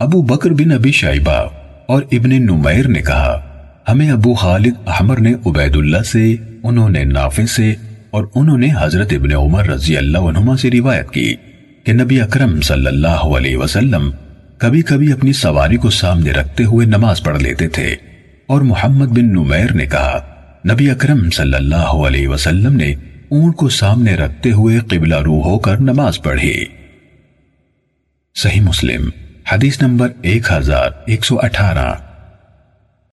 ابو بکر بن ابی شائبہ اور ابن نمیر نے کہا، ہمیں ابو خالد احمر نے عبید اللہ سے، انہوں نے نافع سے اور انہوں نے حضرت ابن عمر رضی اللہ عنہما سے روایت کی کہ نبی اکرم صلی اللہ علیہ وسلم کبھی کبھی اپنی سواری کو سامنے رکھتے ہوئے نماز پڑھ لیتے تھے اور محمد بن نمیر نے کہا، نبی اکرم صلی اللہ علیہ وسلم نے اون کو سامنے رکھتے ہوئے قبلہ روح ہو کر نماز پڑھی۔ صحیح مسلم۔ حدیث نمبر ایک ہزار ایک سو اٹھارہ